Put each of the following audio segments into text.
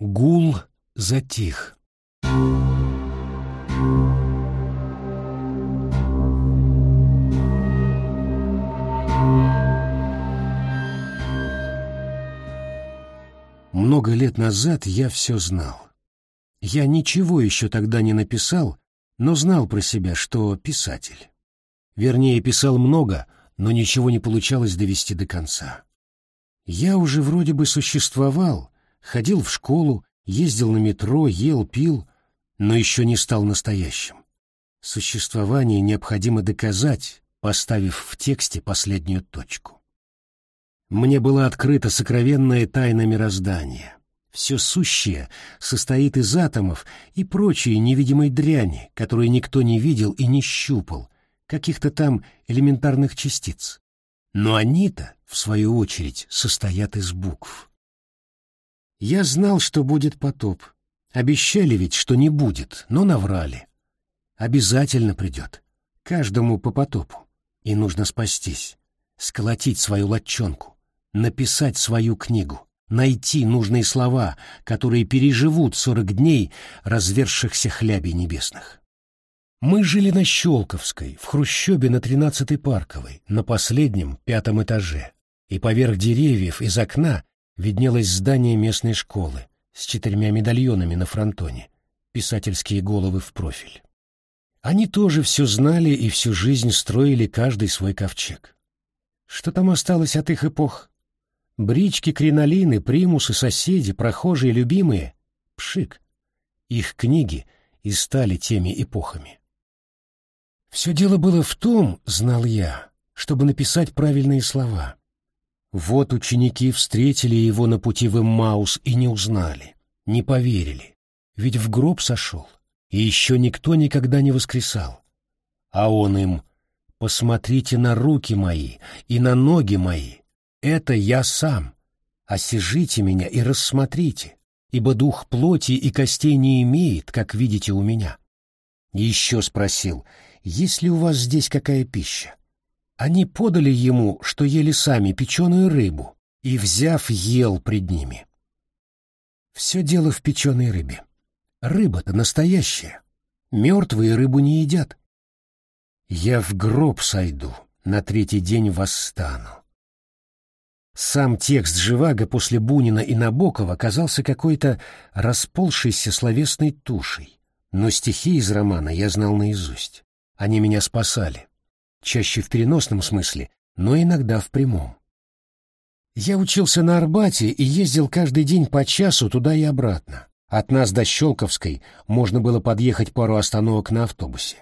Гул затих. Много лет назад я все знал. Я ничего еще тогда не написал, но знал про себя, что писатель. Вернее, писал много, но ничего не получалось довести до конца. Я уже вроде бы существовал, ходил в школу, ездил на метро, ел, пил, но еще не стал настоящим. Существование необходимо доказать, поставив в тексте последнюю точку. Мне была открыта сокровенная тайна мироздания. Все сущее состоит из атомов и прочей невидимой дряни, которую никто не видел и не щупал, каких-то там элементарных частиц. Но они-то, в свою очередь, состоят из букв. Я знал, что будет потоп. Обещали ведь, что не будет, но наврали. Обязательно придет. Каждому по потопу. И нужно спастись, сколотить свою латчонку написать свою книгу, найти нужные слова, которые переживут сорок дней развершихся хлябей небесных. Мы жили на Щелковской, в Хрущебе на тринадцатой Парковой, на последнем, пятом этаже, и поверх деревьев из окна виднелось здание местной школы с четырьмя медальонами на фронтоне, писательские головы в профиль. Они тоже все знали и всю жизнь строили каждый свой ковчег. Что там осталось от их эпох? Брички, кринолины, примусы, соседи, прохожие, любимые — пшик. Их книги и стали теми эпохами. Все дело было в том, знал я, чтобы написать правильные слова. Вот ученики встретили его на пути в Эммаус и не узнали, не поверили, ведь в гроб сошел, и еще никто никогда не воскресал. А он им «Посмотрите на руки мои и на ноги мои, это я сам. Осижите меня и рассмотрите, ибо дух плоти и костей не имеет, как видите у меня. Еще спросил, есть ли у вас здесь какая пища? Они подали ему, что ели сами печеную рыбу, и, взяв, ел пред ними. Все дело в печеной рыбе. Рыба-то настоящая. Мертвые рыбу не едят. Я в гроб сойду, на третий день восстану. Сам текст Живаго после Бунина и Набокова казался какой-то расползшейся словесной тушей, но стихи из романа я знал наизусть. Они меня спасали. Чаще в переносном смысле, но иногда в прямом. Я учился на Арбате и ездил каждый день по часу туда и обратно. От нас до Щелковской можно было подъехать пару остановок на автобусе.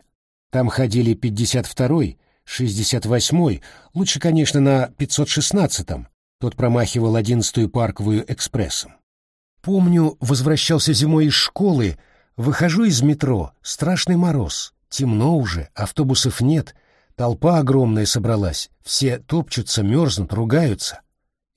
Там ходили 52-й, 68-й, лучше, конечно, на 516-м, тот промахивал одиннадцатую парковую экспрессом. Помню, возвращался зимой из школы, выхожу из метро, страшный мороз, темно уже, автобусов нет, толпа огромная собралась, все топчутся, мерзнут, ругаются.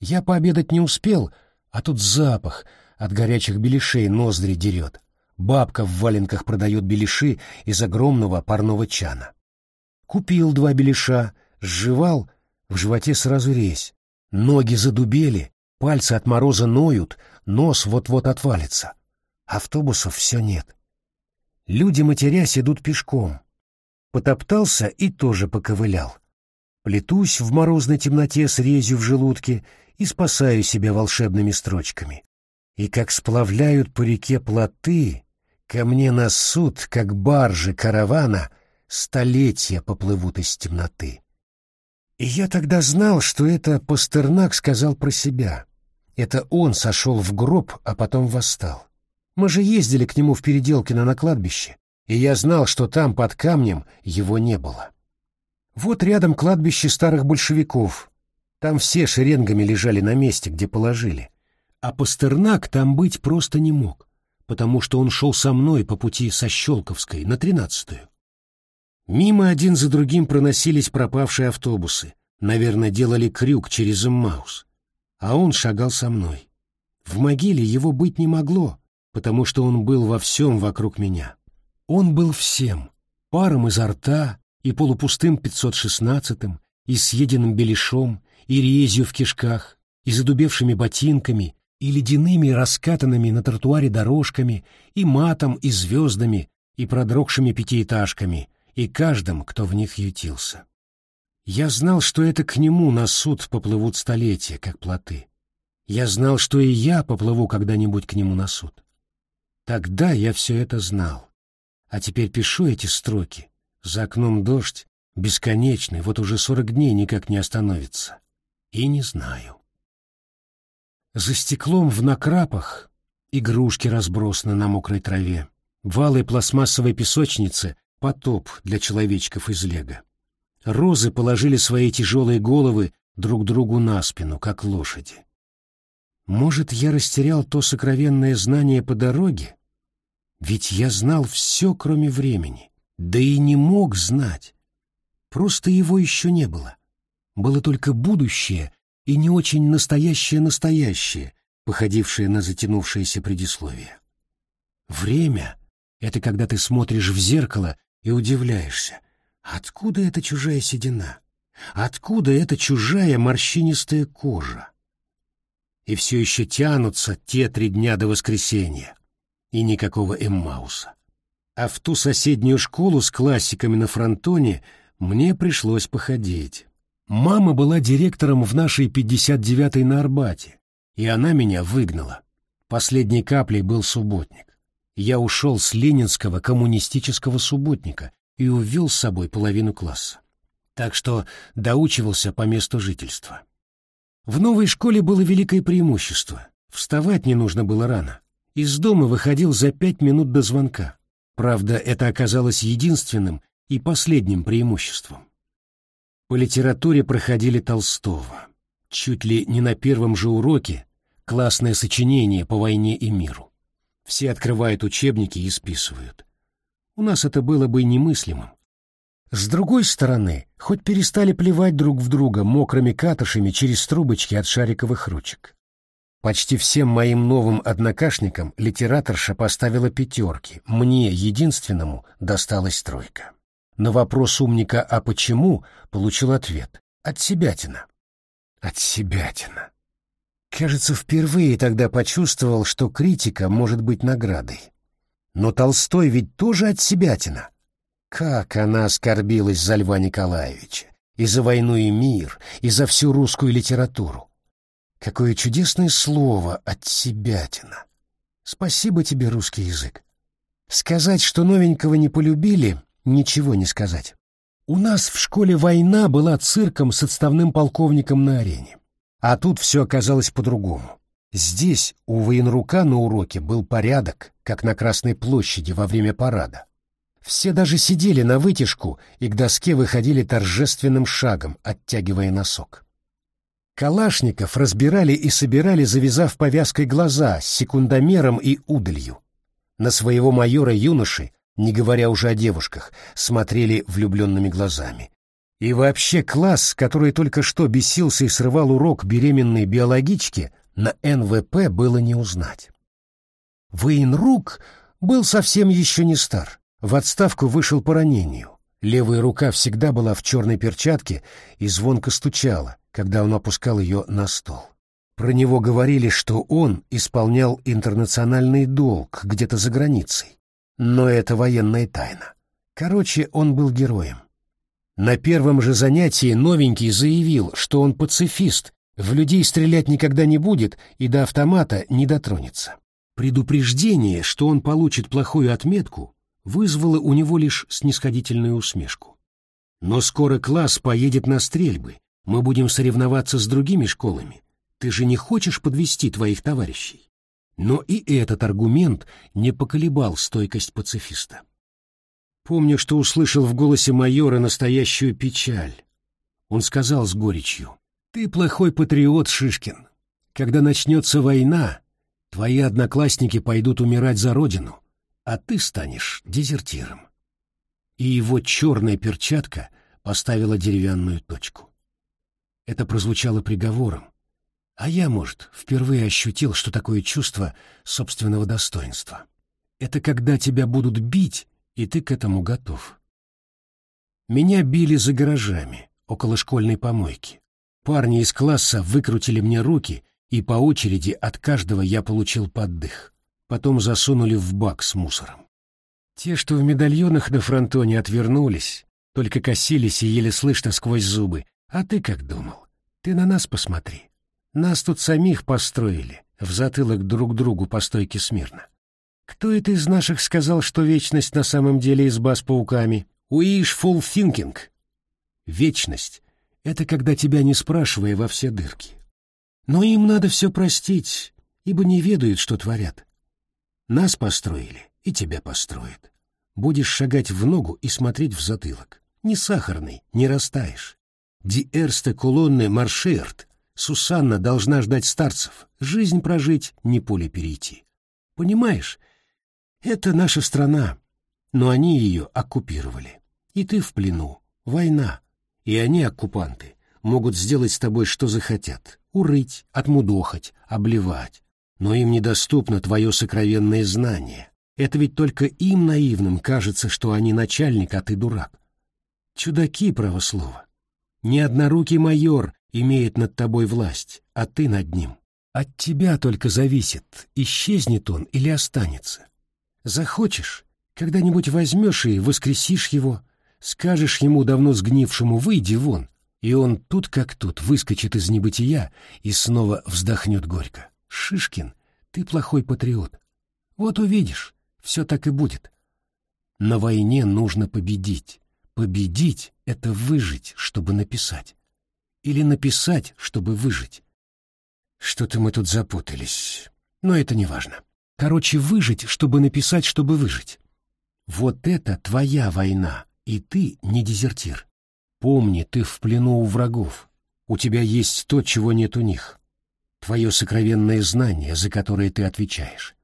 Я пообедать не успел, а тут запах от горячих беляшей ноздри дерет. Бабка в валенках продает беляши из огромного парного чана. Купил два беляша, сживал, в животе сразу резь. Ноги задубели, пальцы от мороза ноют, нос вот-вот отвалится. Автобусов все нет. Люди, матерясь, идут пешком. Потоптался и тоже поковылял. Плетусь в морозной темноте с резью в желудке и спасаю себя волшебными строчками. И как сплавляют по реке плоты, ко мне на суд, как баржи каравана, столетия поплывут из темноты. И я тогда знал, что это Пастернак сказал про себя. Это он сошел в гроб, а потом восстал. Мы же ездили к нему в Переделкино на кладбище, и я знал, что там под камнем его не было. Вот рядом кладбище старых большевиков. Там все шеренгами лежали на месте, где положили. А Пастернак там быть просто не мог, потому что он шел со мной по пути со Щелковской на тринадцатую. Мимо один за другим проносились пропавшие автобусы. Наверное, делали крюк через Маус. А он шагал со мной. В могиле его быть не могло, потому что он был во всем вокруг меня. Он был всем. Паром изо рта, и полупустым 516-м, и съеденным беляшом, и резью в кишках, и задубевшими ботинками, и ледяными раскатанными на тротуаре дорожками, и матом, и звездами, и продрогшими пятиэтажками, и каждым, кто в них ютился. Я знал, что это к нему на суд поплывут столетия, как плоты. Я знал, что и я поплыву когда-нибудь к нему на суд. Тогда я все это знал. А теперь пишу эти строки. За окном дождь, бесконечный, вот уже сорок дней никак не остановится. И не знаю. За стеклом в накрапах игрушки разбросаны на мокрой траве. В алой пластмассовой песочнице потоп для человечков из лего. Розы положили свои тяжелые головы друг другу на спину, как лошади. Может, я растерял то сокровенное знание по дороге? Ведь я знал все, кроме времени. Да и не мог знать. Просто его еще не было. Было только будущее и не очень настоящее-настоящее, походившее на затянувшееся предисловие. Время — это когда ты смотришь в зеркало и удивляешься, откуда эта чужая седина, откуда эта чужая морщинистая кожа. И все еще тянутся те три дня до воскресенья, и никакого Эммауса. А в ту соседнюю школу с классиками на фронтоне мне пришлось походить. Мама была директором в нашей 59-й на Арбате, и она меня выгнала. Последней каплей был субботник. Я ушел с ленинского коммунистического субботника и увел с собой половину класса. Так что доучивался по месту жительства. В новой школе было великое преимущество. Вставать не нужно было рано. Из дома выходил за пять минут до звонка. Правда, это оказалось единственным и последним преимуществом. По литературе проходили Толстого. Чуть ли не на первом же уроке классное сочинение по войне и миру. Все открывают учебники и списывают. У нас это было бы немыслимым. С другой стороны, хоть перестали плевать друг в друга мокрыми катышами через трубочки от шариковых ручек. Почти всем моим новым однокашникам литераторша поставила пятерки, мне, единственному, досталась тройка. На вопрос умника «А почему?» получил ответ «От себятина». От себятина. Кажется, впервые тогда почувствовал, что критика может быть наградой. Но Толстой ведь тоже от себятина. Как она оскорбилась за Льва Николаевича, и за войну и мир, и за всю русскую литературу. Какое чудесное слово от себятина. Спасибо тебе, русский язык. Сказать, что новенького не полюбили, ничего не сказать. У нас в школе война была цирком с отставным полковником на арене. А тут все оказалось по-другому. Здесь у военрука на уроке был порядок, как на Красной площади во время парада. Все даже сидели на вытяжку и к доске выходили торжественным шагом, оттягивая носок. Калашников разбирали и собирали, завязав повязкой глаза секундомером и удалью. На своего майора юноши не говоря уже о девушках, смотрели влюбленными глазами. И вообще класс, который только что бесился и срывал урок беременной биологички, на НВП было не узнать. Военрук был совсем еще не стар. В отставку вышел по ранению. Левая рука всегда была в черной перчатке и звонко стучала, когда он опускал ее на стол. Про него говорили, что он исполнял интернациональный долг где-то за границей но это военная тайна. Короче, он был героем. На первом же занятии новенький заявил, что он пацифист, в людей стрелять никогда не будет и до автомата не дотронется. Предупреждение, что он получит плохую отметку, вызвало у него лишь снисходительную усмешку. Но скоро класс поедет на стрельбы, мы будем соревноваться с другими школами. Ты же не хочешь подвести твоих товарищей? Но и этот аргумент не поколебал стойкость пацифиста. Помню, что услышал в голосе майора настоящую печаль. Он сказал с горечью, «Ты плохой патриот, Шишкин. Когда начнется война, твои одноклассники пойдут умирать за родину, а ты станешь дезертиром». И его черная перчатка поставила деревянную точку. Это прозвучало приговором, а я, может, впервые ощутил, что такое чувство собственного достоинства. Это когда тебя будут бить, и ты к этому готов. Меня били за гаражами, около школьной помойки. Парни из класса выкрутили мне руки и по очереди от каждого я получил поддых. Потом засунули в бак с мусором. Те, что в медальонах на фронтоне отвернулись, только косились и еле слышно сквозь зубы. А ты как думал? Ты на нас посмотри. Нас тут самих построили, в затылок друг другу по стойке смирно. Кто это из наших сказал, что вечность на самом деле изба с пауками? Wishful thinking. Вечность — это когда тебя не спрашивая во все дырки. Но им надо все простить, ибо не ведают, что творят. Нас построили, и тебя построят. Будешь шагать в ногу и смотреть в затылок. Не сахарный, не растаешь. Ди колонны марширт. Сусанна должна ждать старцев, жизнь прожить, не поле перейти. Понимаешь, это наша страна, но они ее оккупировали. И ты в плену, война, и они, оккупанты, могут сделать с тобой что захотят, урыть, отмудохать, обливать. Но им недоступно твое сокровенное знание. Это ведь только им наивным кажется, что они начальник, а ты дурак. Чудаки, правослово. Ни однорукий майор имеет над тобой власть, а ты над ним. От тебя только зависит, исчезнет он или останется. Захочешь, когда-нибудь возьмешь и воскресишь его, скажешь ему давно сгнившему «выйди вон», и он тут как тут выскочит из небытия и снова вздохнет горько. «Шишкин, ты плохой патриот. Вот увидишь, все так и будет. На войне нужно победить. Победить — это выжить, чтобы написать. Или написать, чтобы выжить. Что-то мы тут запутались. Но это не важно. Короче, выжить, чтобы написать, чтобы выжить. Вот это твоя война, и ты не дезертир. Помни, ты в плену у врагов. У тебя есть то, чего нет у них. Твое сокровенное знание, за которое ты отвечаешь.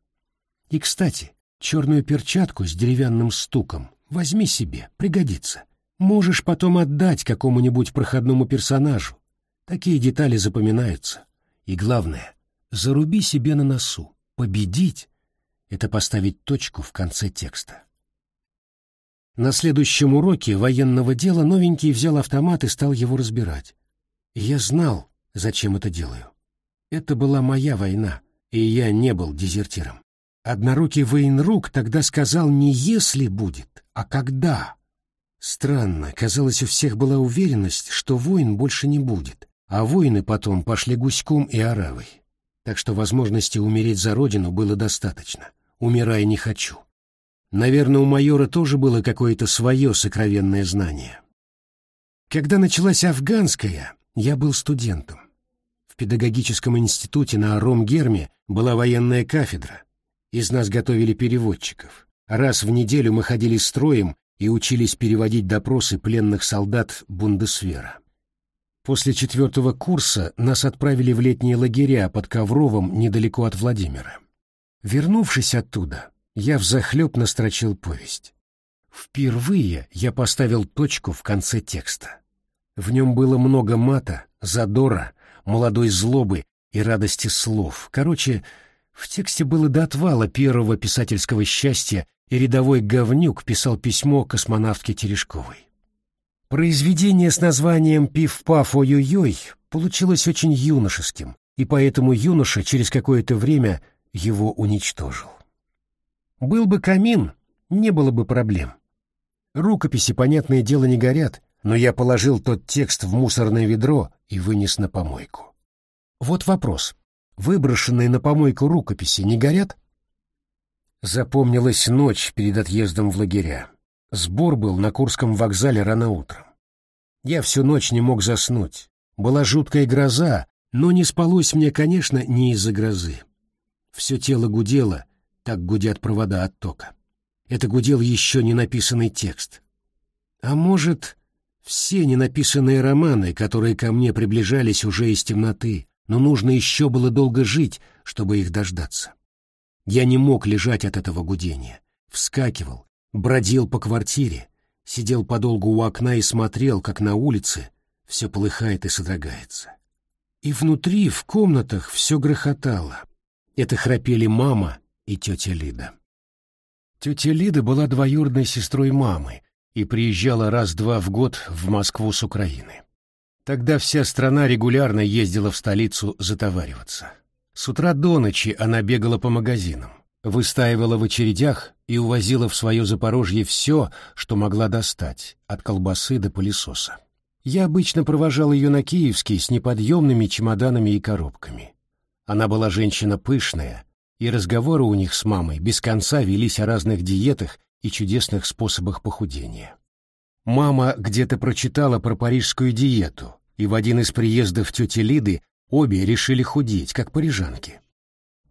И, кстати, черную перчатку с деревянным стуком возьми себе, пригодится. Можешь потом отдать какому-нибудь проходному персонажу. Такие детали запоминаются. И главное, заруби себе на носу. Победить — это поставить точку в конце текста. На следующем уроке военного дела новенький взял автомат и стал его разбирать. я знал, зачем это делаю. Это была моя война, и я не был дезертиром. Однорукий военрук тогда сказал не «если будет», а «когда». Странно, казалось, у всех была уверенность, что войн больше не будет, а воины потом пошли гуськом и оравой. Так что возможности умереть за родину было достаточно. Умирая не хочу. Наверное, у майора тоже было какое-то свое сокровенное знание. Когда началась афганская, я был студентом. В педагогическом институте на Ромгерме была военная кафедра. Из нас готовили переводчиков. Раз в неделю мы ходили строем и учились переводить допросы пленных солдат Бундесвера. После четвертого курса нас отправили в летние лагеря под Ковровом недалеко от Владимира. Вернувшись оттуда, я взахлеб настрочил повесть. Впервые я поставил точку в конце текста. В нем было много мата, задора, молодой злобы и радости слов. Короче, в тексте было до отвала первого писательского счастья и рядовой говнюк писал письмо космонавтке Терешковой. Произведение с названием «Пиф-паф ой-ой-ой» получилось очень юношеским, и поэтому юноша через какое-то время его уничтожил. Был бы камин, не было бы проблем. Рукописи, понятное дело, не горят, но я положил тот текст в мусорное ведро и вынес на помойку. Вот вопрос. Выброшенные на помойку рукописи не горят? Запомнилась ночь перед отъездом в лагеря. Сбор был на Курском вокзале рано утром. Я всю ночь не мог заснуть. Была жуткая гроза, но не спалось мне, конечно, не из-за грозы. Все тело гудело, так гудят провода от тока. Это гудел еще не написанный текст. А может, все ненаписанные романы, которые ко мне приближались уже из темноты, но нужно еще было долго жить, чтобы их дождаться. Я не мог лежать от этого гудения. Вскакивал, бродил по квартире, сидел подолгу у окна и смотрел, как на улице все полыхает и содрогается. И внутри, в комнатах, все грохотало. Это храпели мама и тетя Лида. Тетя Лида была двоюродной сестрой мамы и приезжала раз-два в год в Москву с Украины. Тогда вся страна регулярно ездила в столицу затовариваться. С утра до ночи она бегала по магазинам, выстаивала в очередях и увозила в свое Запорожье все, что могла достать, от колбасы до пылесоса. Я обычно провожал ее на Киевский с неподъемными чемоданами и коробками. Она была женщина пышная, и разговоры у них с мамой без конца велись о разных диетах и чудесных способах похудения. Мама где-то прочитала про парижскую диету, и в один из приездов тети Лиды обе решили худеть, как парижанки.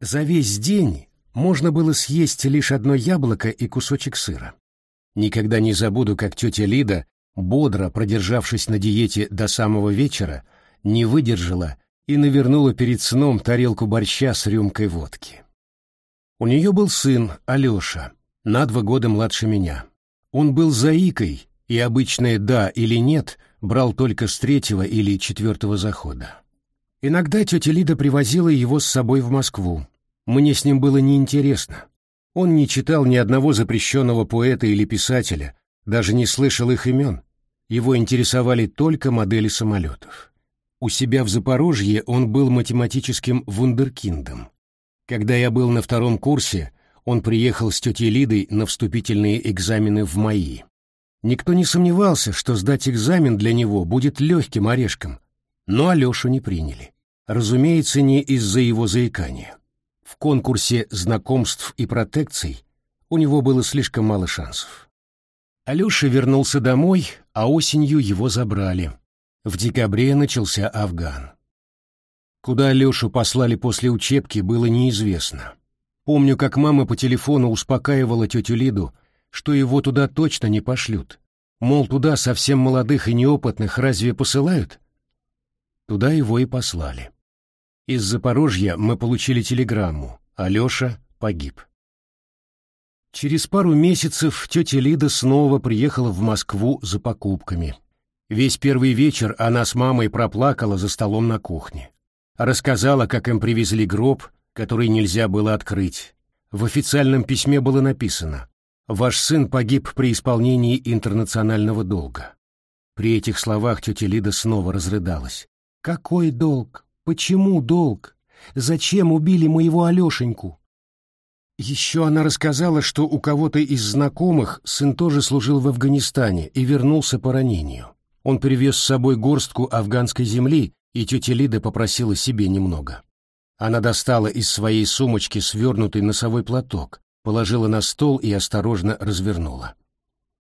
За весь день можно было съесть лишь одно яблоко и кусочек сыра. Никогда не забуду, как тетя Лида, бодро продержавшись на диете до самого вечера, не выдержала и навернула перед сном тарелку борща с рюмкой водки. У нее был сын, Алеша, на два года младше меня. Он был заикой и обычное «да» или «нет» брал только с третьего или четвертого захода. Иногда тетя Лида привозила его с собой в Москву. Мне с ним было неинтересно. Он не читал ни одного запрещенного поэта или писателя, даже не слышал их имен. Его интересовали только модели самолетов. У себя в Запорожье он был математическим вундеркиндом. Когда я был на втором курсе, он приехал с тетей Лидой на вступительные экзамены в МАИ. Никто не сомневался, что сдать экзамен для него будет легким орешком, но Алешу не приняли. Разумеется, не из-за его заикания. В конкурсе знакомств и протекций у него было слишком мало шансов. Алеша вернулся домой, а осенью его забрали. В декабре начался Афган. Куда Алешу послали после учебки, было неизвестно. Помню, как мама по телефону успокаивала тетю Лиду, что его туда точно не пошлют. Мол, туда совсем молодых и неопытных разве посылают? Туда его и послали. Из Запорожья мы получили телеграмму. Алеша погиб. Через пару месяцев тетя Лида снова приехала в Москву за покупками. Весь первый вечер она с мамой проплакала за столом на кухне. Рассказала, как им привезли гроб, который нельзя было открыть. В официальном письме было написано Ваш сын погиб при исполнении интернационального долга. При этих словах тетя Лида снова разрыдалась. Какой долг? Почему долг? Зачем убили моего Алешеньку? Еще она рассказала, что у кого-то из знакомых сын тоже служил в Афганистане и вернулся по ранению. Он привез с собой горстку афганской земли, и тетя Лида попросила себе немного. Она достала из своей сумочки свернутый носовой платок, положила на стол и осторожно развернула.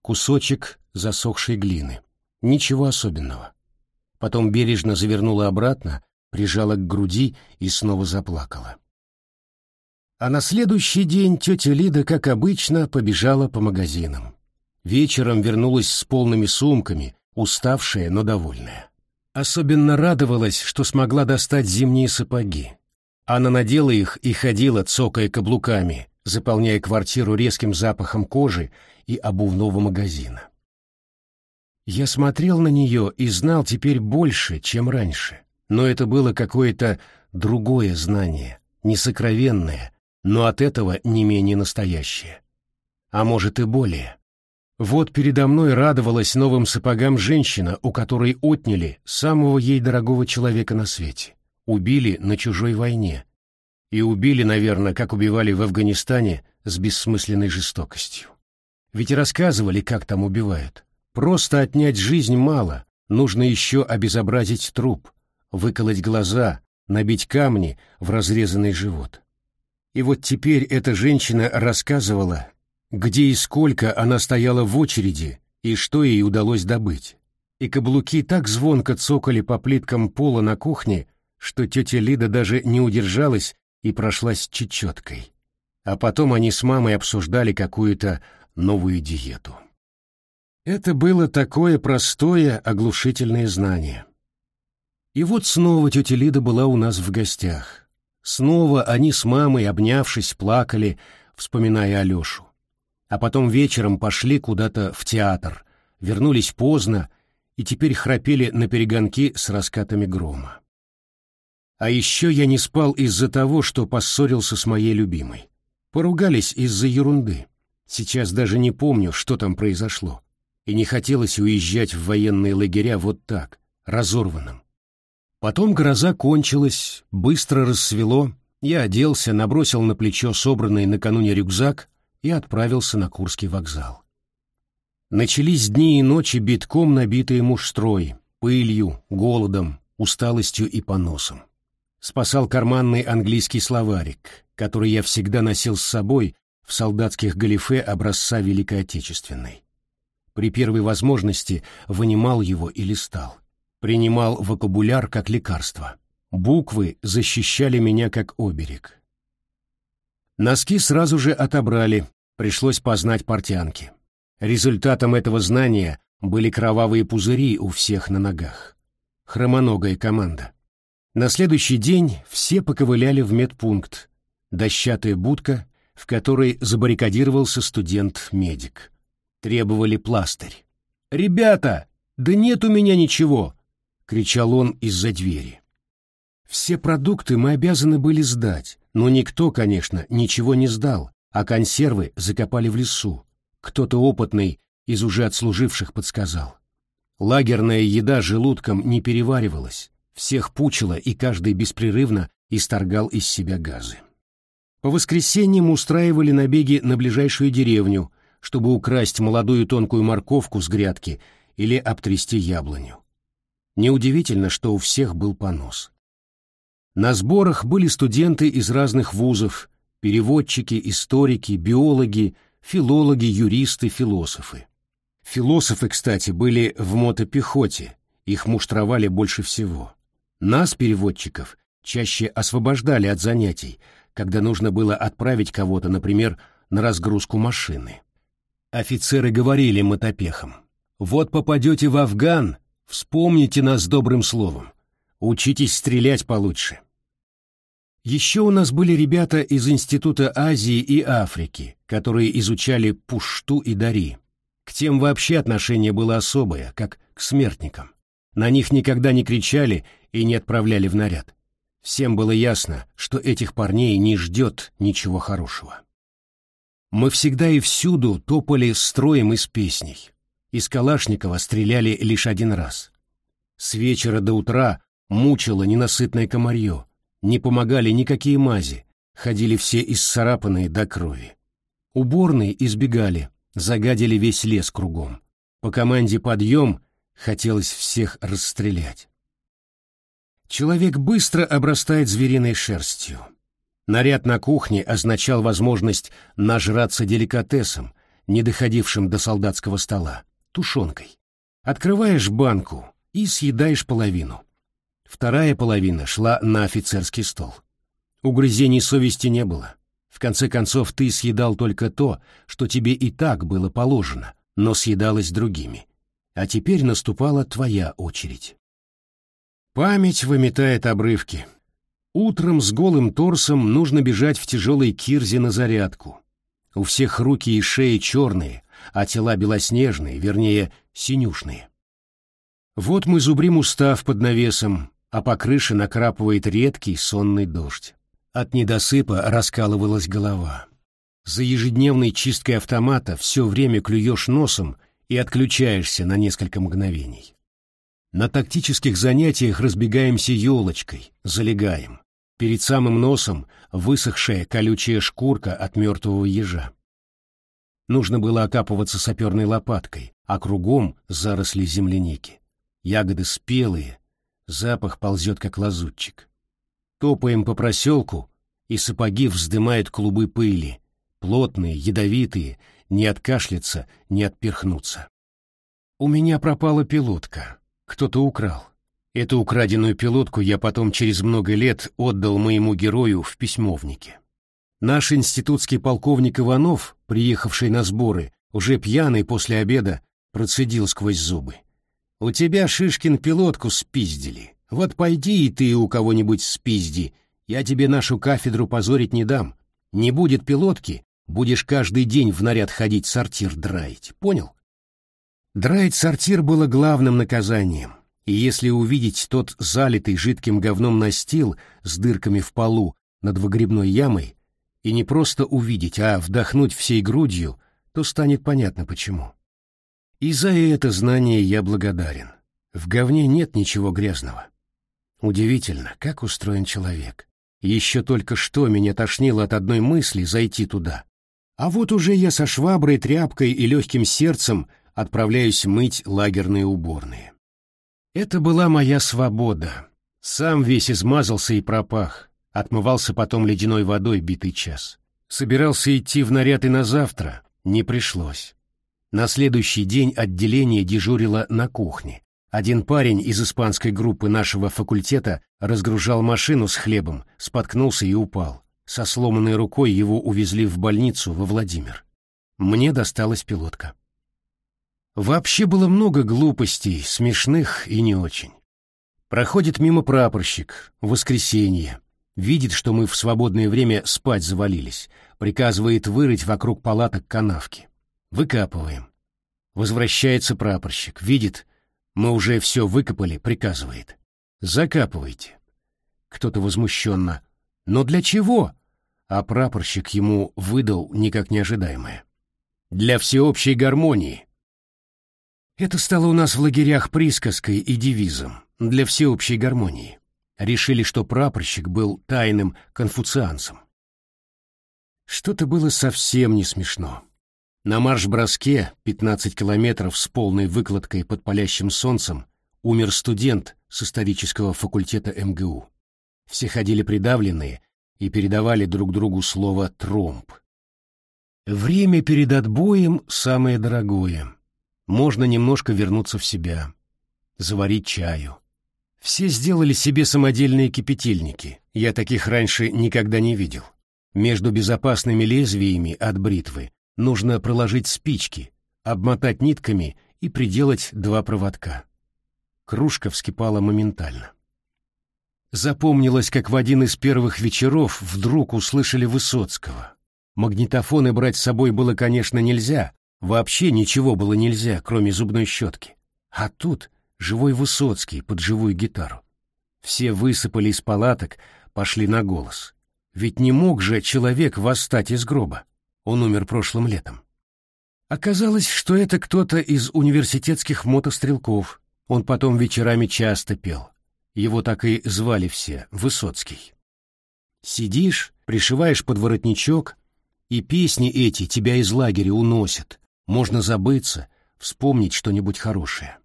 Кусочек засохшей глины. Ничего особенного. Потом бережно завернула обратно, прижала к груди и снова заплакала. А на следующий день тетя Лида, как обычно, побежала по магазинам. Вечером вернулась с полными сумками, уставшая, но довольная. Особенно радовалась, что смогла достать зимние сапоги. Она надела их и ходила, цокая каблуками, заполняя квартиру резким запахом кожи и обувного магазина. Я смотрел на нее и знал теперь больше, чем раньше, но это было какое-то другое знание, несокровенное, но от этого не менее настоящее. А может и более. Вот передо мной радовалась новым сапогам женщина, у которой отняли самого ей дорогого человека на свете. Убили на чужой войне, и убили, наверное, как убивали в Афганистане с бессмысленной жестокостью. Ведь рассказывали, как там убивают. Просто отнять жизнь мало, нужно еще обезобразить труп, выколоть глаза, набить камни в разрезанный живот. И вот теперь эта женщина рассказывала, где и сколько она стояла в очереди и что ей удалось добыть. И каблуки так звонко цокали по плиткам пола на кухне, что тетя Лида даже не удержалась и прошлась чечеткой. А потом они с мамой обсуждали какую-то новую диету. Это было такое простое, оглушительное знание. И вот снова тетя Лида была у нас в гостях. Снова они с мамой, обнявшись, плакали, вспоминая Алешу. А потом вечером пошли куда-то в театр, вернулись поздно и теперь храпели на перегонки с раскатами грома. А еще я не спал из-за того, что поссорился с моей любимой. Поругались из-за ерунды. Сейчас даже не помню, что там произошло. И не хотелось уезжать в военные лагеря вот так, разорванным. Потом гроза кончилась, быстро рассвело, я оделся, набросил на плечо собранный накануне рюкзак и отправился на Курский вокзал. Начались дни и ночи битком набитые мужстрой, пылью, голодом, усталостью и поносом. Спасал карманный английский словарик, который я всегда носил с собой в солдатских галифе образца Великой Отечественной. При первой возможности вынимал его и листал. Принимал вокабуляр как лекарство. Буквы защищали меня как оберег. Носки сразу же отобрали, пришлось познать портянки. Результатом этого знания были кровавые пузыри у всех на ногах. Хромоногая команда. На следующий день все поковыляли в медпункт. Дощатая будка, в которой забаррикадировался студент-медик. Требовали пластырь. «Ребята, да нет у меня ничего!» — кричал он из-за двери. Все продукты мы обязаны были сдать, но никто, конечно, ничего не сдал, а консервы закопали в лесу. Кто-то опытный из уже отслуживших подсказал. Лагерная еда желудком не переваривалась, всех пучило и каждый беспрерывно исторгал из себя газы. По воскресеньям устраивали набеги на ближайшую деревню, чтобы украсть молодую тонкую морковку с грядки или обтрясти яблоню. Неудивительно, что у всех был понос. На сборах были студенты из разных вузов, переводчики, историки, биологи, филологи, юристы, философы. Философы, кстати, были в мотопехоте, их муштровали больше всего. Нас, переводчиков, чаще освобождали от занятий, когда нужно было отправить кого-то, например, на разгрузку машины. Офицеры говорили мотопехам, «Вот попадете в Афган, вспомните нас добрым словом, учитесь стрелять получше». Еще у нас были ребята из Института Азии и Африки, которые изучали пушту и дари. К тем вообще отношение было особое, как к смертникам. На них никогда не кричали и не отправляли в наряд. Всем было ясно, что этих парней не ждет ничего хорошего. Мы всегда и всюду топали строем из песней. Из Калашникова стреляли лишь один раз. С вечера до утра мучило ненасытное комарье, не помогали никакие мази, ходили все исцарапанные до крови. Уборные избегали, загадили весь лес кругом. По команде «Подъем» Хотелось всех расстрелять. Человек быстро обрастает звериной шерстью. Наряд на кухне означал возможность нажраться деликатесом, не доходившим до солдатского стола, тушенкой. Открываешь банку и съедаешь половину. Вторая половина шла на офицерский стол. Угрызений совести не было. В конце концов, ты съедал только то, что тебе и так было положено, но съедалось другими. А теперь наступала твоя очередь. Память выметает обрывки. Утром с голым торсом нужно бежать в тяжелой кирзе на зарядку. У всех руки и шеи черные, а тела белоснежные, вернее, синюшные. Вот мы зубрим устав под навесом, а по крыше накрапывает редкий сонный дождь. От недосыпа раскалывалась голова. За ежедневной чисткой автомата все время клюешь носом и отключаешься на несколько мгновений. На тактических занятиях разбегаемся елочкой, залегаем. Перед самым носом высохшая колючая шкурка от мертвого ежа. Нужно было окапываться саперной лопаткой, а кругом заросли земляники. Ягоды спелые, запах ползет как лазутчик. Топаем по проселку, и сапоги вздымают клубы пыли, плотные, ядовитые, не откашляться, не отперхнуться. У меня пропала пилотка. Кто-то украл. Эту украденную пилотку я потом через много лет отдал моему герою в письмовнике. Наш институтский полковник Иванов, приехавший на сборы, уже пьяный после обеда, процедил сквозь зубы. «У тебя, Шишкин, пилотку спиздили. Вот пойди и ты у кого-нибудь спизди. Я тебе нашу кафедру позорить не дам. Не будет пилотки, Будешь каждый день в наряд ходить сортир драить, понял? Драить сортир было главным наказанием, и если увидеть тот залитый жидким говном настил с дырками в полу над выгребной ямой, и не просто увидеть, а вдохнуть всей грудью, то станет понятно почему. И за это знание я благодарен. В говне нет ничего грязного. Удивительно, как устроен человек. Еще только что меня тошнило от одной мысли зайти туда. А вот уже я со шваброй, тряпкой и легким сердцем отправляюсь мыть лагерные уборные. Это была моя свобода. Сам весь измазался и пропах. Отмывался потом ледяной водой битый час. Собирался идти в наряд и на завтра. Не пришлось. На следующий день отделение дежурило на кухне. Один парень из испанской группы нашего факультета разгружал машину с хлебом, споткнулся и упал. Со сломанной рукой его увезли в больницу во Владимир. Мне досталась пилотка. Вообще было много глупостей, смешных и не очень. Проходит мимо прапорщик, воскресенье, видит, что мы в свободное время спать завалились, приказывает вырыть вокруг палаток канавки. Выкапываем. Возвращается прапорщик, видит, мы уже все выкопали, приказывает. Закапывайте. Кто-то возмущенно. Но для чего? А прапорщик ему выдал никак неожидаемое. Для всеобщей гармонии. Это стало у нас в лагерях присказкой и девизом для всеобщей гармонии. Решили, что прапорщик был тайным конфуцианцем. Что-то было совсем не смешно. На марш-броске 15 километров с полной выкладкой под палящим солнцем умер студент с исторического факультета МГУ. Все ходили придавленные и передавали друг другу слово «тромб». Время перед отбоем самое дорогое. Можно немножко вернуться в себя, заварить чаю. Все сделали себе самодельные кипятильники. Я таких раньше никогда не видел. Между безопасными лезвиями от бритвы нужно проложить спички, обмотать нитками и приделать два проводка. Кружка вскипала моментально. Запомнилось, как в один из первых вечеров вдруг услышали Высоцкого. Магнитофоны брать с собой было, конечно, нельзя, вообще ничего было нельзя, кроме зубной щетки. А тут живой Высоцкий под живую гитару. Все высыпали из палаток, пошли на голос. Ведь не мог же человек восстать из гроба. Он умер прошлым летом. Оказалось, что это кто-то из университетских мотострелков. Он потом вечерами часто пел. Его так и звали все — Высоцкий. Сидишь, пришиваешь под воротничок, и песни эти тебя из лагеря уносят. Можно забыться, вспомнить что-нибудь хорошее.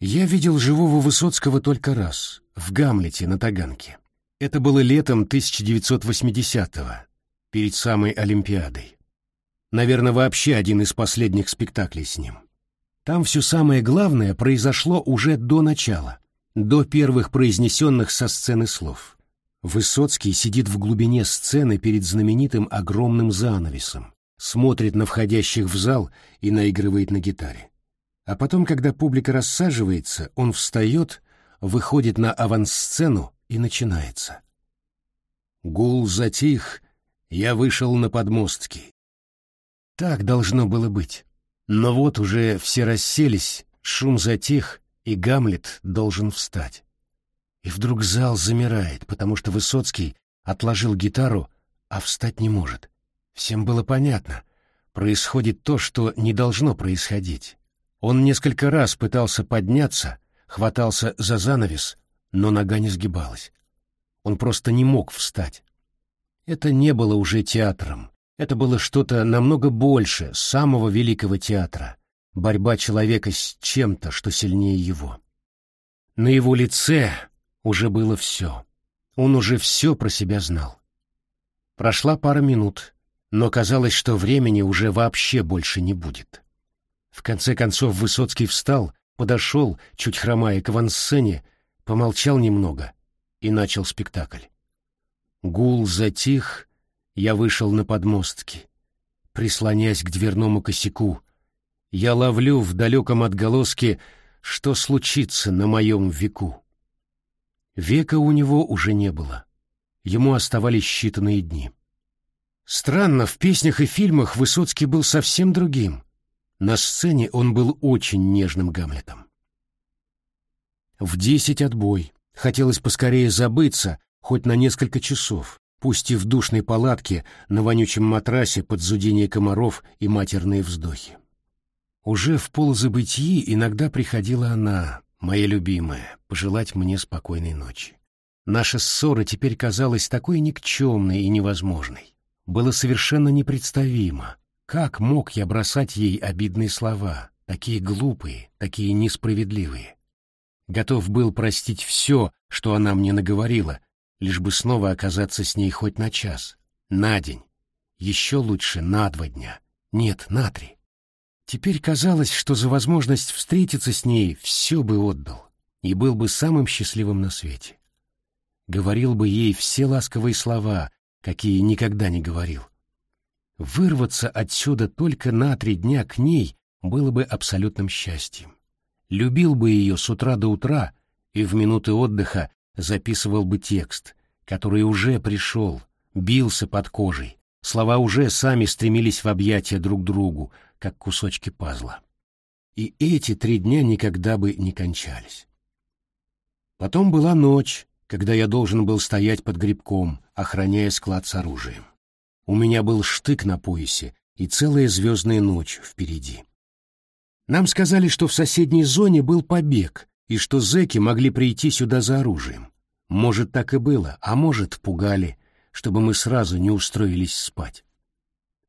Я видел живого Высоцкого только раз, в Гамлете на Таганке. Это было летом 1980-го, перед самой Олимпиадой. Наверное, вообще один из последних спектаклей с ним. Там все самое главное произошло уже до начала, до первых произнесенных со сцены слов. Высоцкий сидит в глубине сцены перед знаменитым огромным занавесом, смотрит на входящих в зал и наигрывает на гитаре. А потом, когда публика рассаживается, он встает, выходит на авансцену и начинается. Гул затих, я вышел на подмостки. Так должно было быть. Но вот уже все расселись, шум затих, и Гамлет должен встать. И вдруг зал замирает, потому что Высоцкий отложил гитару, а встать не может. Всем было понятно. Происходит то, что не должно происходить. Он несколько раз пытался подняться, хватался за занавес, но нога не сгибалась. Он просто не мог встать. Это не было уже театром. Это было что-то намного больше самого великого театра. Борьба человека с чем-то, что сильнее его. На его лице уже было все. Он уже все про себя знал. Прошла пара минут, но казалось, что времени уже вообще больше не будет. В конце концов Высоцкий встал, подошел, чуть хромая к авансцене, помолчал немного и начал спектакль. Гул затих, я вышел на подмостки. Прислонясь к дверному косяку, я ловлю в далеком отголоске, что случится на моем веку. Века у него уже не было. Ему оставались считанные дни. Странно, в песнях и фильмах Высоцкий был совсем другим. На сцене он был очень нежным Гамлетом. В десять отбой. Хотелось поскорее забыться, хоть на несколько часов, пусть и в душной палатке на вонючем матрасе под зудение комаров и матерные вздохи. Уже в полузабытии иногда приходила она, моя любимая, пожелать мне спокойной ночи. Наша ссора теперь казалась такой никчемной и невозможной. Было совершенно непредставимо, как мог я бросать ей обидные слова, такие глупые, такие несправедливые. Готов был простить все, что она мне наговорила, лишь бы снова оказаться с ней хоть на час, на день, еще лучше на два дня, нет, на три. Теперь казалось, что за возможность встретиться с ней все бы отдал и был бы самым счастливым на свете. Говорил бы ей все ласковые слова, какие никогда не говорил. Вырваться отсюда только на три дня к ней было бы абсолютным счастьем. Любил бы ее с утра до утра и в минуты отдыха записывал бы текст, который уже пришел, бился под кожей, слова уже сами стремились в объятия друг другу, как кусочки пазла. И эти три дня никогда бы не кончались. Потом была ночь, когда я должен был стоять под грибком, охраняя склад с оружием. У меня был штык на поясе и целая звездная ночь впереди. Нам сказали, что в соседней зоне был побег, и что зэки могли прийти сюда за оружием. Может, так и было, а может, пугали, чтобы мы сразу не устроились спать.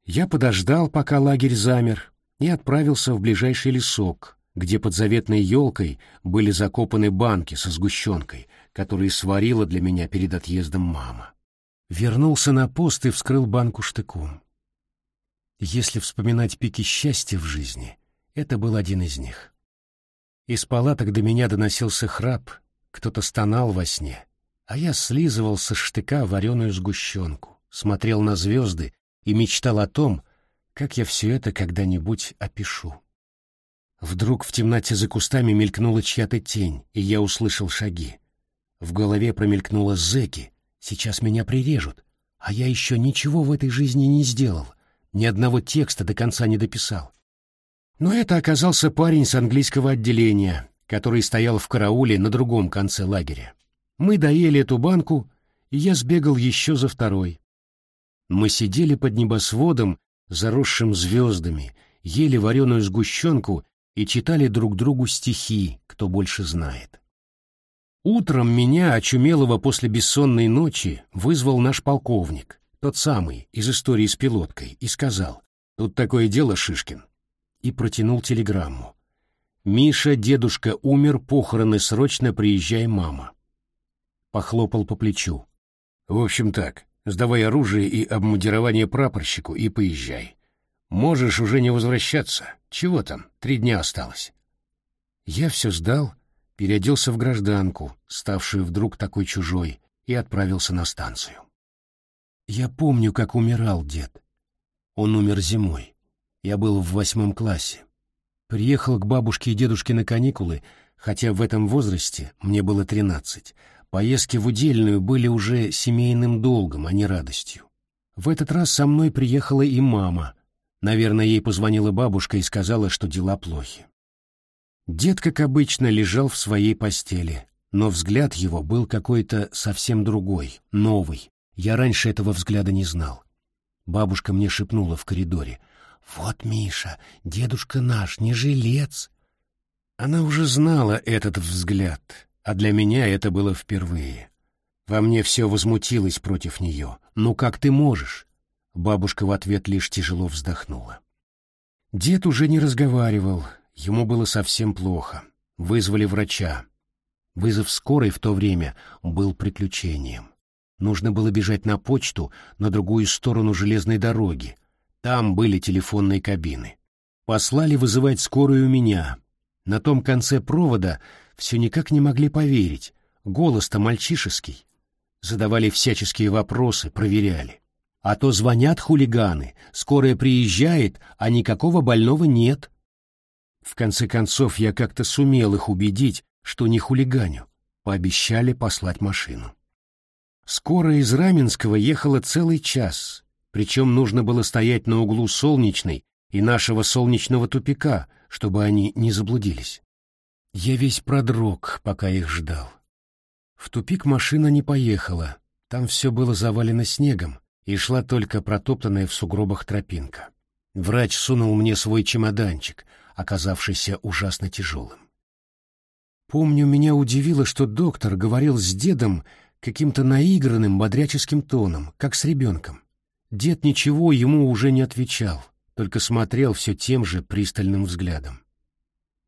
Я подождал, пока лагерь замер, и отправился в ближайший лесок, где под заветной елкой были закопаны банки со сгущенкой, которые сварила для меня перед отъездом мама. Вернулся на пост и вскрыл банку штыком. Если вспоминать пики счастья в жизни, это был один из них. Из палаток до меня доносился храп, кто-то стонал во сне, а я слизывал со штыка вареную сгущенку, смотрел на звезды и мечтал о том, как я все это когда-нибудь опишу. Вдруг в темноте за кустами мелькнула чья-то тень, и я услышал шаги. В голове промелькнуло зэки, сейчас меня прирежут, а я еще ничего в этой жизни не сделал, ни одного текста до конца не дописал. Но это оказался парень с английского отделения, который стоял в карауле на другом конце лагеря. Мы доели эту банку, и я сбегал еще за второй. Мы сидели под небосводом, заросшим звездами, ели вареную сгущенку и читали друг другу стихи, кто больше знает. Утром меня, очумелого после бессонной ночи, вызвал наш полковник, тот самый, из истории с пилоткой, и сказал, «Тут такое дело, Шишкин», и протянул телеграмму. «Миша, дедушка умер, похороны срочно, приезжай, мама» похлопал по плечу. «В общем так, сдавай оружие и обмундирование прапорщику и поезжай. Можешь уже не возвращаться. Чего там, три дня осталось». Я все сдал, переоделся в гражданку, ставшую вдруг такой чужой, и отправился на станцию. Я помню, как умирал дед. Он умер зимой. Я был в восьмом классе. Приехал к бабушке и дедушке на каникулы, хотя в этом возрасте мне было тринадцать, Поездки в удельную были уже семейным долгом, а не радостью. В этот раз со мной приехала и мама. Наверное, ей позвонила бабушка и сказала, что дела плохи. Дед, как обычно, лежал в своей постели, но взгляд его был какой-то совсем другой, новый. Я раньше этого взгляда не знал. Бабушка мне шепнула в коридоре. «Вот, Миша, дедушка наш, не жилец». Она уже знала этот взгляд, а для меня это было впервые. Во мне все возмутилось против нее. «Ну как ты можешь?» Бабушка в ответ лишь тяжело вздохнула. Дед уже не разговаривал, ему было совсем плохо. Вызвали врача. Вызов скорой в то время был приключением. Нужно было бежать на почту на другую сторону железной дороги. Там были телефонные кабины. Послали вызывать скорую меня. На том конце провода все никак не могли поверить. Голос-то мальчишеский. Задавали всяческие вопросы, проверяли. А то звонят хулиганы, скорая приезжает, а никакого больного нет. В конце концов, я как-то сумел их убедить, что не хулиганю. Пообещали послать машину. Скорая из Раменского ехала целый час, причем нужно было стоять на углу Солнечной и нашего солнечного тупика, чтобы они не заблудились. Я весь продрог, пока их ждал. В тупик машина не поехала, там все было завалено снегом, и шла только протоптанная в сугробах тропинка. Врач сунул мне свой чемоданчик, оказавшийся ужасно тяжелым. Помню, меня удивило, что доктор говорил с дедом каким-то наигранным, бодряческим тоном, как с ребенком. Дед ничего ему уже не отвечал, только смотрел все тем же пристальным взглядом.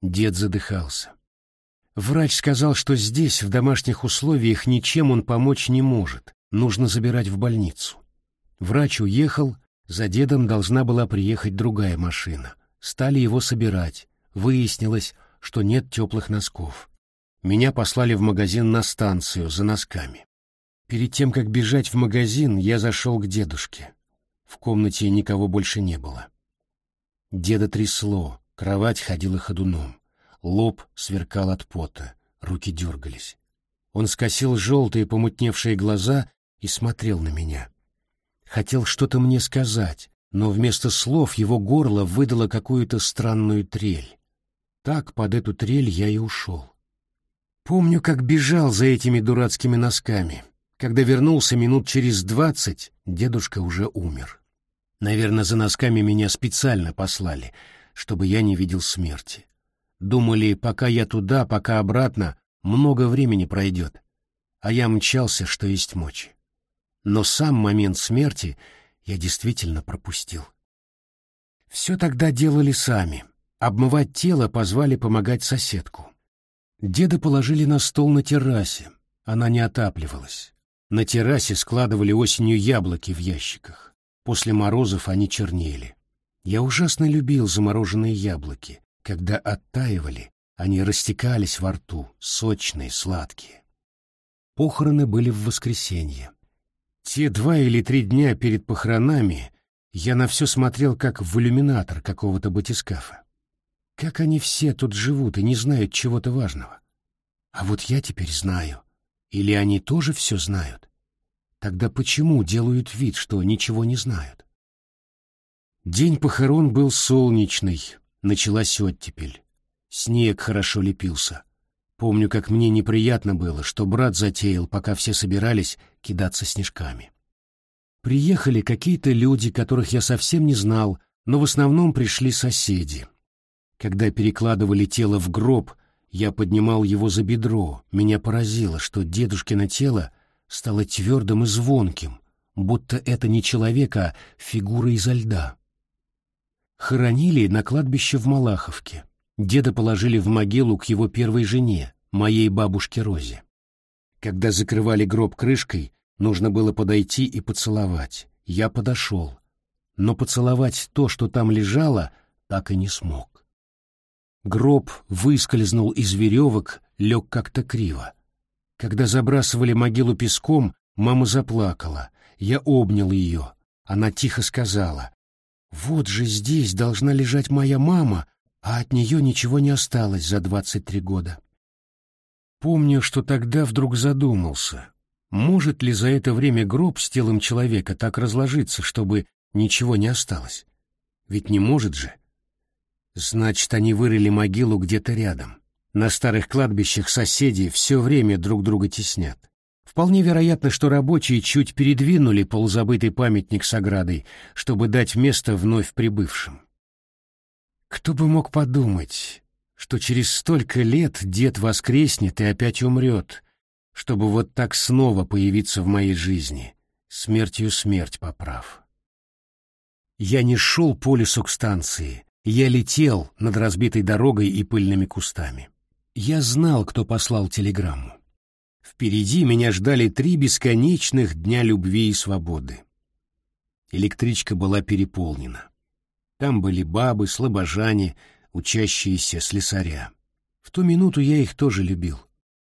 Дед задыхался. Врач сказал, что здесь, в домашних условиях, ничем он помочь не может, нужно забирать в больницу. Врач уехал, за дедом должна была приехать другая машина. Стали его собирать. Выяснилось, что нет теплых носков. Меня послали в магазин на станцию за носками. Перед тем, как бежать в магазин, я зашел к дедушке. В комнате никого больше не было. Деда трясло, кровать ходила ходуном. Лоб сверкал от пота, руки дергались. Он скосил желтые помутневшие глаза и смотрел на меня. Хотел что-то мне сказать, но вместо слов его горло выдало какую-то странную трель. Так под эту трель я и ушел. Помню, как бежал за этими дурацкими носками. Когда вернулся минут через двадцать, дедушка уже умер. Наверное, за носками меня специально послали, чтобы я не видел смерти. Думали, пока я туда, пока обратно, много времени пройдет. А я мчался, что есть мочи. Но сам момент смерти я действительно пропустил. Все тогда делали сами. Обмывать тело позвали помогать соседку. Деда положили на стол на террасе. Она не отапливалась. На террасе складывали осенью яблоки в ящиках. После морозов они чернели. Я ужасно любил замороженные яблоки. Когда оттаивали, они растекались во рту, сочные, сладкие. Похороны были в воскресенье. Те два или три дня перед похоронами я на все смотрел как в иллюминатор какого-то батискафа. Как они все тут живут и не знают чего-то важного? А вот я теперь знаю. Или они тоже все знают? Тогда почему делают вид, что ничего не знают? День похорон был солнечный, началась оттепель. Снег хорошо лепился. Помню, как мне неприятно было, что брат затеял, пока все собирались, кидаться снежками. Приехали какие-то люди, которых я совсем не знал, но в основном пришли соседи. Когда перекладывали тело в гроб, я поднимал его за бедро. Меня поразило, что дедушкино тело стало твердым и звонким, будто это не человек, а фигура изо льда. Хоронили на кладбище в Малаховке. Деда положили в могилу к его первой жене, моей бабушке Розе. Когда закрывали гроб крышкой, нужно было подойти и поцеловать. Я подошел, но поцеловать то, что там лежало, так и не смог. Гроб выскользнул из веревок, лег как-то криво. Когда забрасывали могилу песком, мама заплакала. Я обнял ее. Она тихо сказала, «Вот же здесь должна лежать моя мама, а от нее ничего не осталось за двадцать три года». Помню, что тогда вдруг задумался, может ли за это время гроб с телом человека так разложиться, чтобы ничего не осталось? Ведь не может же. Значит, они вырыли могилу где-то рядом. На старых кладбищах соседи все время друг друга теснят. Вполне вероятно, что рабочие чуть передвинули полузабытый памятник с оградой, чтобы дать место вновь прибывшим. Кто бы мог подумать, что через столько лет дед воскреснет и опять умрет, чтобы вот так снова появиться в моей жизни, смертью смерть поправ. Я не шел по лесу к станции, я летел над разбитой дорогой и пыльными кустами. Я знал, кто послал телеграмму. Впереди меня ждали три бесконечных дня любви и свободы. Электричка была переполнена. Там были бабы, слабожане, учащиеся слесаря. В ту минуту я их тоже любил.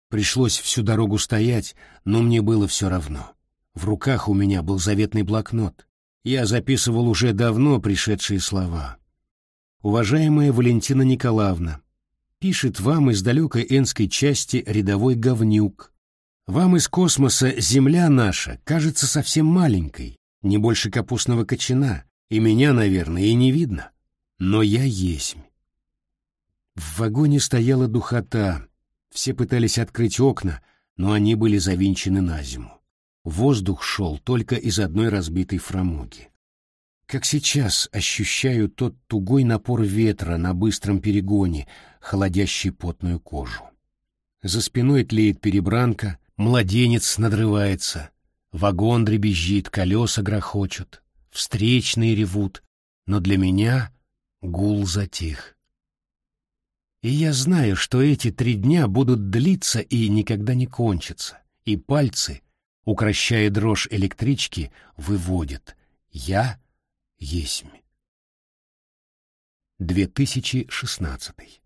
Пришлось всю дорогу стоять, но мне было все равно. В руках у меня был заветный блокнот. Я записывал уже давно пришедшие слова. Уважаемая Валентина Николаевна, пишет вам из далекой энской части рядовой говнюк. Вам из космоса Земля наша кажется совсем маленькой, не больше капустного кочана, и меня, наверное, и не видно. Но я есть. В вагоне стояла духота, все пытались открыть окна, но они были завинчены на зиму. Воздух шел только из одной разбитой фрамуги. Как сейчас ощущаю тот тугой напор ветра на быстром перегоне, холодящий потную кожу. За спиной тлеет перебранка, младенец надрывается, вагон дребезжит, колеса грохочут, встречные ревут, но для меня гул затих. И я знаю, что эти три дня будут длиться и никогда не кончатся, и пальцы, укращая дрожь электрички, выводят «Я есмь». 2016